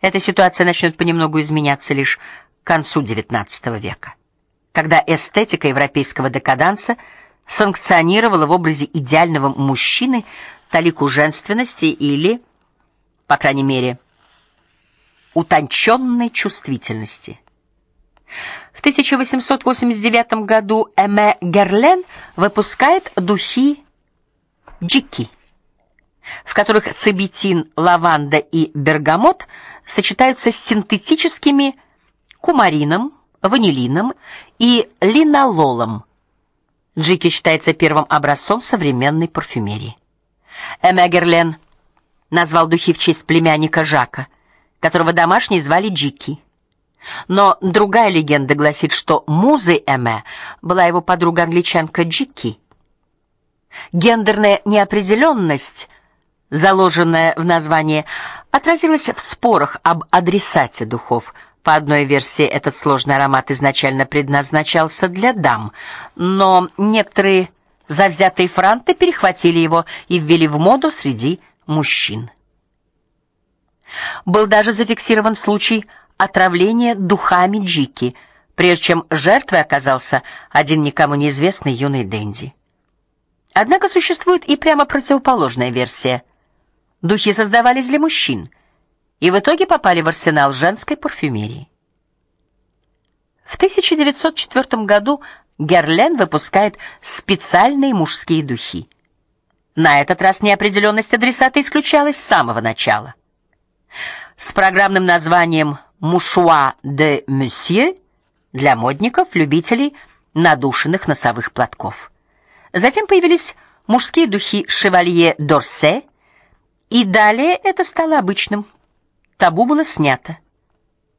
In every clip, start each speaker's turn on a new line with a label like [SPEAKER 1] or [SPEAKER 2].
[SPEAKER 1] Эта ситуация начнет понемногу изменяться лишь к концу XIX века, когда эстетика европейского декаданса санкционировала в образе идеального мужчины талику женственности или, по крайней мере, утонченной чувствительности. В 1889 году Эме Герлен выпускает духи Джики, в которых цибетин, лаванда и бергамот сочетаются с синтетическими кумарином, ванилином и линололом. Джики считается первым образцом современной парфюмерии. Эме Герлен назвал духи в честь племянника Жака, которого домашние звали Джики. Но другая легенда гласит, что музой Эме была его подруга-англичанка Джики. Гендерная неопределенность, заложенная в названии, отразилась в спорах об адресате духов. По одной версии, этот сложный аромат изначально предназначался для дам, но некоторые завзятые франты перехватили его и ввели в моду среди мужчин. Был даже зафиксирован случай отравления духами Джики, прежде чем жертвой оказался один никому неизвестный юный денди. Однако существует и прямо противоположная версия. Духи создавались для мужчин и в итоге попали в арсенал женской парфюмерии. В 1904 году Герлен выпускает специальные мужские духи. На этот раз неопределенность адресата исключалась с самого начала. С программным названием Мушуа де Monsieur для модников, любителей надушенных носовых платков. Затем появились мужские духи Chevalier d'Orsay, и далее это стало обычным. Табу было снято.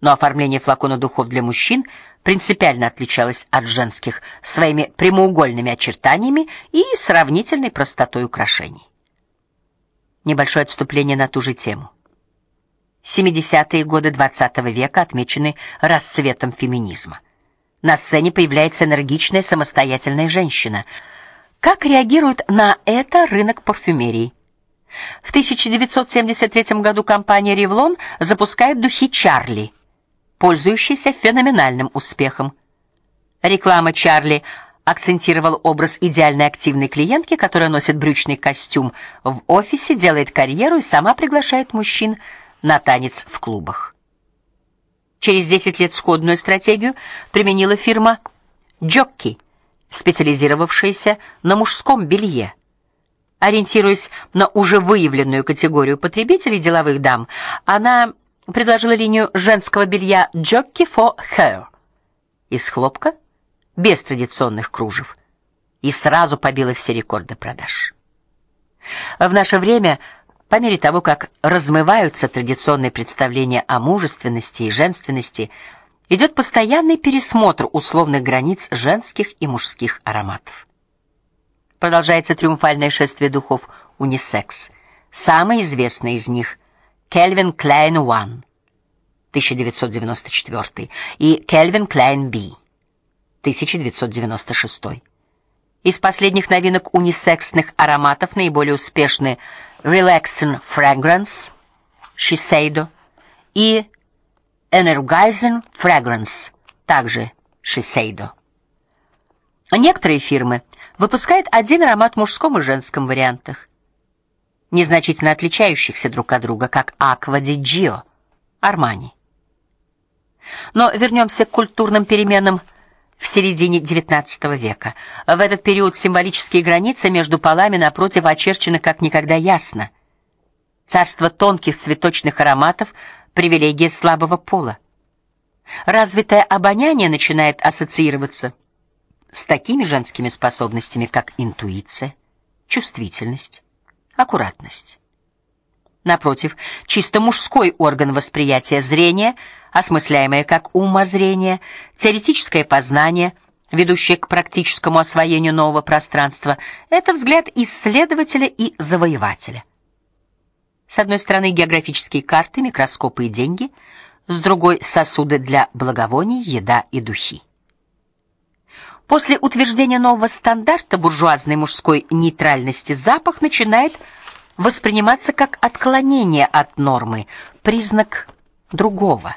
[SPEAKER 1] Но оформление флакона духов для мужчин принципиально отличалось от женских своими прямоугольными очертаниями и сравнительной простотой украшений. Небольшое отступление на ту же тему. 70-е годы XX -го века отмечены расцветом феминизма. На сцене появляется энергичная самостоятельная женщина – как реагирует на это рынок парфюмерии? В 1973 году компания Revlon запускает духи Чарли, пользующиеся феноменальным успехом. Реклама Чарли акцентировал образ идеальной активной клиентки, которая носит брючный костюм в офисе, делает карьеру и сама приглашает мужчин на танец в клубах. Через 10 лет сходную стратегию применила фирма Jockey специализировавшаяся на мужском белье. Ориентируясь на уже выявленную категорию потребителей деловых дам, она предложила линию женского белья Jockey for Her из хлопка без традиционных кружев и сразу побила все рекорды продаж. В наше время, по мере того, как размываются традиционные представления о мужественности и женственности, идет постоянный пересмотр условных границ женских и мужских ароматов. Продолжается триумфальное шествие духов унисекс. Самый известный из них Calvin Klein One 1994 и Calvin Klein B 1996. Из последних новинок унисексных ароматов наиболее успешны Relaxing Fragrance Shiseido и Energizing Fragrance, также Shiseido. Некоторые фирмы выпускают один аромат в мужском и женском вариантах, незначительно отличающихся друг от друга, как Aqua di Gio, Armani. Но вернемся к культурным переменам в середине XIX века. В этот период символические границы между полами напротив очерчены как никогда ясно. Царство тонких цветочных ароматов привилегия слабого пола. Развитое обоняние начинает ассоциироваться с такими женскими способностями, как интуиция, чувствительность, аккуратность. Напротив, чисто мужской орган восприятия зрения, осмысляемое как умозрение, теоретическое познание, ведущее к практическому освоению нового пространства это взгляд исследователя и завоевателя. С одной стороны географические карты, микроскопы и деньги, с другой сосуды для благовоний, еда и духи. После утверждения нового стандарта буржуазной мужской нейтральности запах начинает восприниматься как отклонение от нормы, признак другого.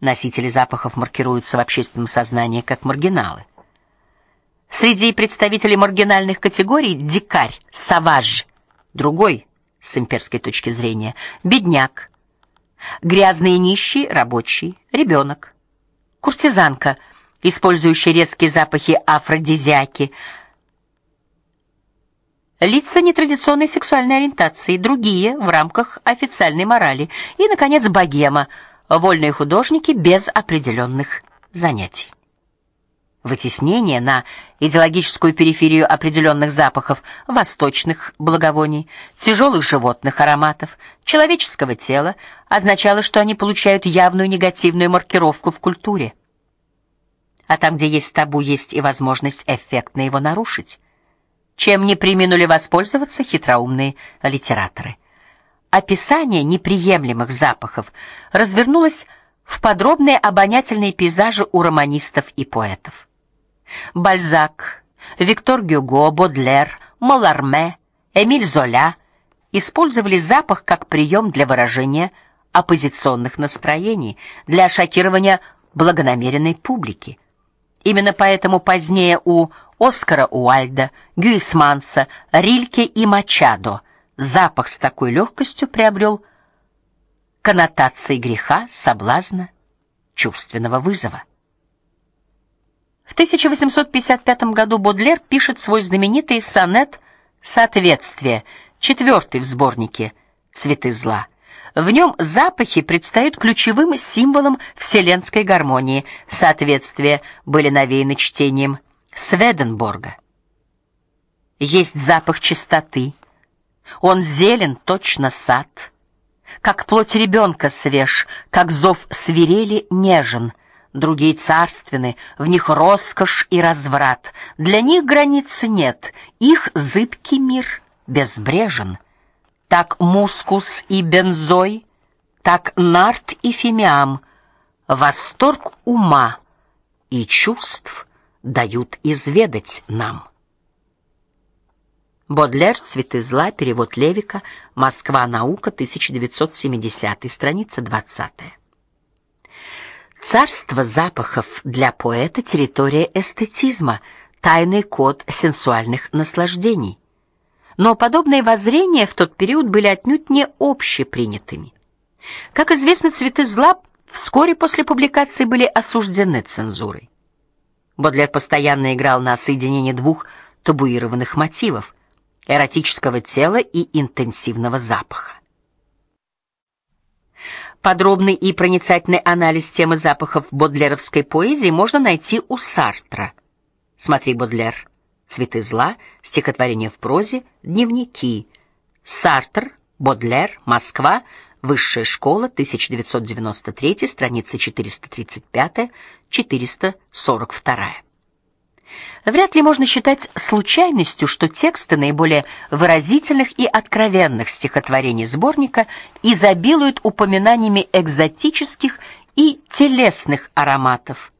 [SPEAKER 1] Носители запахов маркируются в общественном сознании как маргиналы. Среди представителей маргинальных категорий дикарь, саваж, другой с имперской точки зрения, бедняк, грязный и нищий рабочий, ребенок, куртизанка, использующая резкие запахи афродизиаки, лица нетрадиционной сексуальной ориентации, другие в рамках официальной морали. И наконец богема, вольные художники без определенных занятий. Вытеснение на идеологическую периферию определенных запахов восточных благовоний, тяжелых животных ароматов, человеческого тела означало, что они получают явную негативную маркировку в культуре. А там, где есть табу, есть и возможность эффектно его нарушить, чем не преминули воспользоваться хитроумные литераторы. Описание неприемлемых запахов развернулось в подробные обонятельные пейзажи у романистов и поэтов. Бальзак, Виктор Гюго, Бодлер, Маларме, Эмиль Золя использовали запах как прием для выражения оппозиционных настроений, для шокирования благонамеренной публики. Именно поэтому позднее у Оскара Уальда, Гюисманса, Рильке и Мачадо запах с такой легкостью приобрел коннотации греха, соблазна, чувственного вызова. В 1855 году Бодлер пишет свой знаменитый сонет Соответствие, четвертый в сборнике Цветы зла. В нем запахи предстают ключевым символом вселенской гармонии. Соответствия были навеяны чтением Сведенборга. Есть запах чистоты. Он зелен, точно сад, как плоть ребенка свеж, как зов свирели нежен другие царственны, в них роскошь и разврат. Для них границы нет, их зыбкий мир безбрежен. Так мускус и бензой, так нарт и фимиам восторг ума и чувств дают изведать нам. Бодлер Цветы зла, перевод Левика, Москва, наука, 1970, страница 20. Царство запахов для поэта территория эстетизма, тайный код сенсуальных наслаждений. Но подобные воззрения в тот период были отнюдь не общепринятыми. Как известно, цветы зла вскоре после публикации были осуждены цензурой. Бодлер постоянно играл на соединении двух табуированных мотивов: эротического тела и интенсивного запаха. Подробный и проницательный анализ темы запахов бодлеровской поэзии можно найти у Сартра. Смотри Бодлер. Цветы зла, стихотворение в прозе, дневники. Сартр, Бодлер, Москва, Высшая школа, 1993, страницы 435-442. Вряд ли можно считать случайностью, что тексты наиболее выразительных и откровенных стихотворений сборника изобилуют упоминаниями экзотических и телесных ароматов.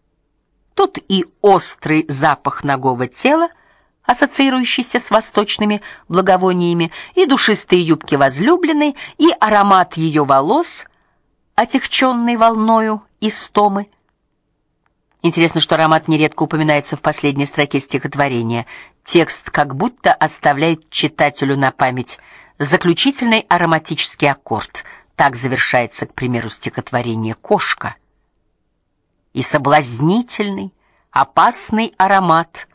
[SPEAKER 1] Тут и острый запах нагого тела, ассоциирующийся с восточными благовониями, и душистые юбки возлюбленной, и аромат ее волос, отягченный волною истомы. Интересно, что аромат нередко упоминается в последней строке стихотворения. Текст как будто оставляет читателю на память заключительный ароматический аккорд. Так завершается, к примеру, стихотворение Кошка. И соблазнительный, опасный аромат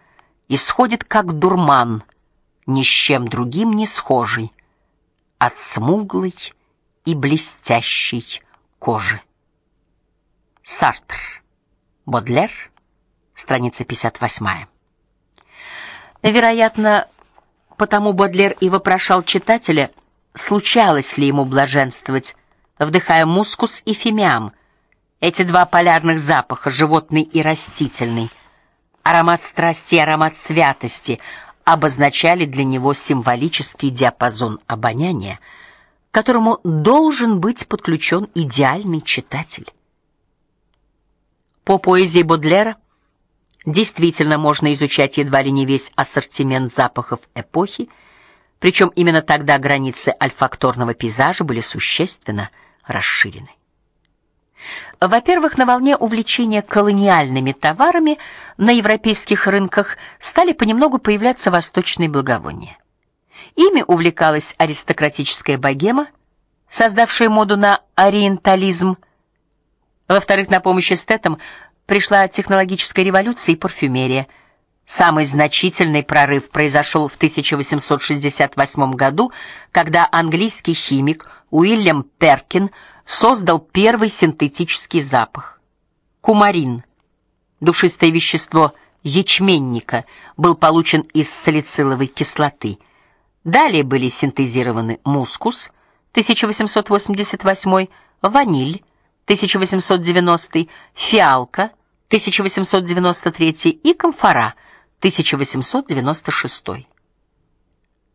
[SPEAKER 1] исходит как дурман, ни с чем другим не схожий, от смуглой и блестящей кожи. Сартр Бодлер, страница 58. Вероятно, потому Бодлер и вопрошал читателя, случалось ли ему блаженствовать, вдыхая мускус и фимиам, эти два полярных запаха, животный и растительный. Аромат страсти и аромат святости обозначали для него символический диапазон обоняния, к которому должен быть подключен идеальный читатель. По поэзии Бодлера действительно можно изучать едва ли не весь ассортимент запахов эпохи, причем именно тогда границы альфакторного пейзажа были существенно расширены. Во-первых, на волне увлечения колониальными товарами на европейских рынках стали понемногу появляться восточные благовония. Ими увлекалась аристократическая богема, создавшая моду на ориентализм. Во-вторых, на помощь эстетам пришла технологическая революция и парфюмерия. Самый значительный прорыв произошел в 1868 году, когда английский химик Уильям Перкин создал первый синтетический запах. Кумарин, душистое вещество ячменника, был получен из салициловой кислоты. Далее были синтезированы мускус 1888, ваниль 1890, фиалка 1893 и камфора 1896.